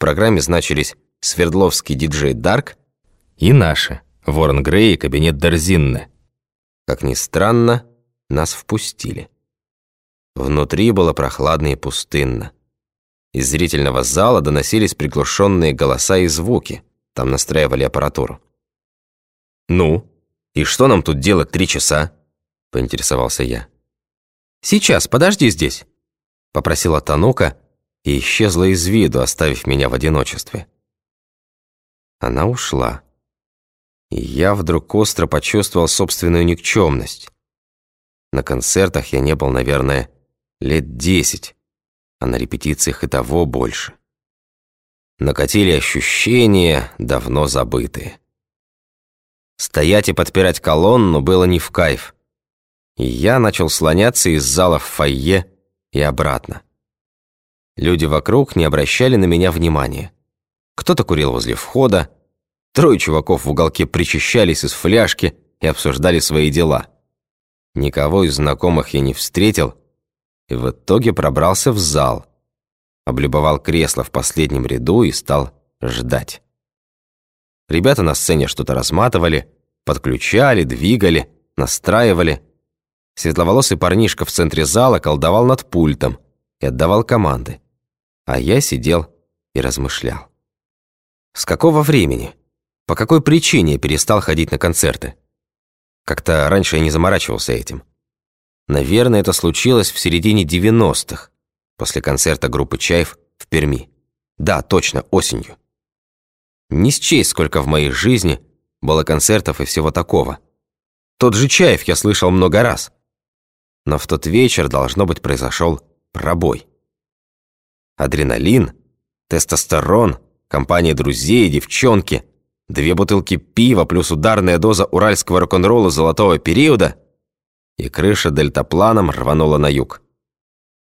программе значились Свердловский диджей Дарк и наши, Ворон Грей и кабинет Дерзинне. Как ни странно, нас впустили. Внутри было прохладно и пустынно. Из зрительного зала доносились приглушенные голоса и звуки. Там настраивали аппаратуру. «Ну, и что нам тут делать три часа?» – поинтересовался я. «Сейчас, подожди здесь», – попросила Танука и исчезла из виду, оставив меня в одиночестве. Она ушла. И я вдруг остро почувствовал собственную никчемность. На концертах я не был, наверное, лет десять, а на репетициях и того больше. Накатили ощущения, давно забытые. Стоять и подпирать колонну было не в кайф. И я начал слоняться из зала в фойе и обратно. Люди вокруг не обращали на меня внимания. Кто-то курил возле входа, трое чуваков в уголке причащались из фляжки и обсуждали свои дела. Никого из знакомых я не встретил, и в итоге пробрался в зал, облюбовал кресло в последнем ряду и стал ждать. Ребята на сцене что-то разматывали, подключали, двигали, настраивали. Светловолосый парнишка в центре зала колдовал над пультом и отдавал команды. А я сидел и размышлял. С какого времени? По какой причине я перестал ходить на концерты? Как-то раньше я не заморачивался этим. Наверное, это случилось в середине 90-х, после концерта группы «Чаев» в Перми. Да, точно, осенью. Не счесть, сколько в моей жизни было концертов и всего такого. Тот же «Чаев» я слышал много раз. Но в тот вечер, должно быть, произошел пробой. Адреналин, тестостерон, компания друзей, девчонки, две бутылки пива плюс ударная доза уральского рок-н-ролла золотого периода — и крыша дельтапланом рванула на юг.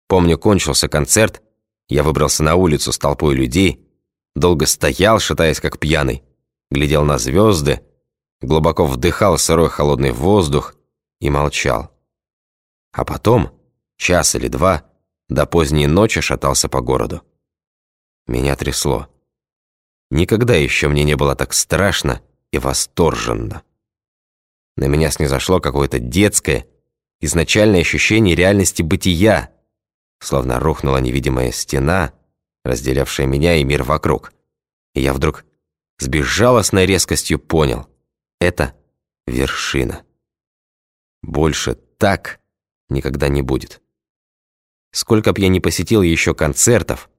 Помню, кончился концерт, я выбрался на улицу с толпой людей, долго стоял, шатаясь как пьяный, глядел на звезды, глубоко вдыхал сырой холодный воздух и молчал. А потом, час или два, до поздней ночи шатался по городу. Меня трясло. Никогда еще мне не было так страшно и восторженно. На меня снизошло какое-то детское, изначальное ощущение реальности бытия, словно рухнула невидимая стена, разделявшая меня и мир вокруг. И я вдруг с безжалостной резкостью понял — это вершина. Больше так никогда не будет. Сколько б я не посетил еще концертов,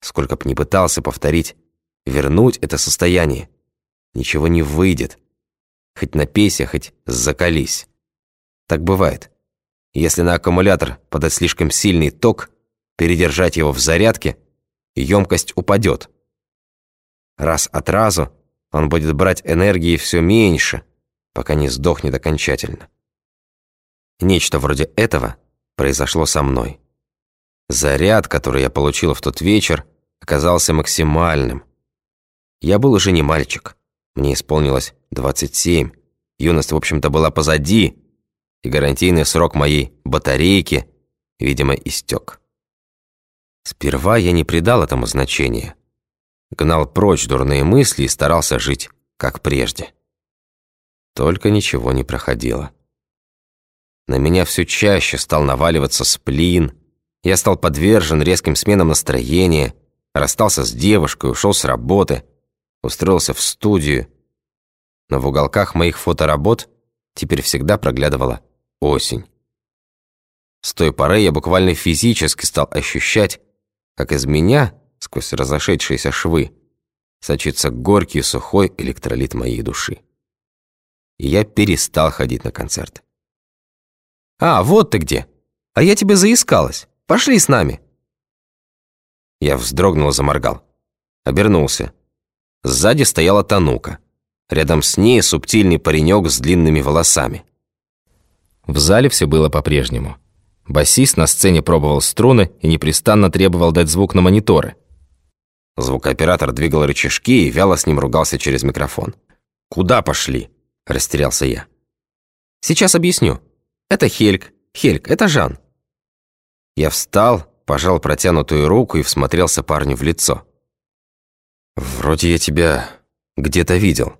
сколько б не пытался повторить, вернуть это состояние, ничего не выйдет. Хоть напейся, хоть закались. Так бывает. Если на аккумулятор подать слишком сильный ток, передержать его в зарядке, емкость упадет. Раз от разу он будет брать энергии все меньше, пока не сдохнет окончательно. Нечто вроде этого произошло со мной. Заряд, который я получил в тот вечер, оказался максимальным. Я был уже не мальчик. Мне исполнилось 27. Юность, в общем-то, была позади, и гарантийный срок моей батарейки, видимо, истек. Сперва я не придал этому значения. Гнал прочь дурные мысли и старался жить, как прежде. Только ничего не проходило. На меня все чаще стал наваливаться сплин, я стал подвержен резким сменам настроения, расстался с девушкой, ушел с работы, устроился в студию. Но в уголках моих фоторабот теперь всегда проглядывала осень. С той поры я буквально физически стал ощущать, как из меня, сквозь разошедшиеся швы, сочится горький сухой электролит моей души. И я перестал ходить на концерты. «А, вот ты где! А я тебе заискалась! Пошли с нами!» Я вздрогнул и заморгал. Обернулся. Сзади стояла Танука. Рядом с ней субтильный паренек с длинными волосами. В зале все было по-прежнему. Басист на сцене пробовал струны и непрестанно требовал дать звук на мониторы. Звукооператор двигал рычажки и вяло с ним ругался через микрофон. «Куда пошли?» – растерялся я. «Сейчас объясню. Это Хельк. Хельк, это Жан». Я встал, пожал протянутую руку и всмотрелся парню в лицо. Вроде я тебя где-то видел.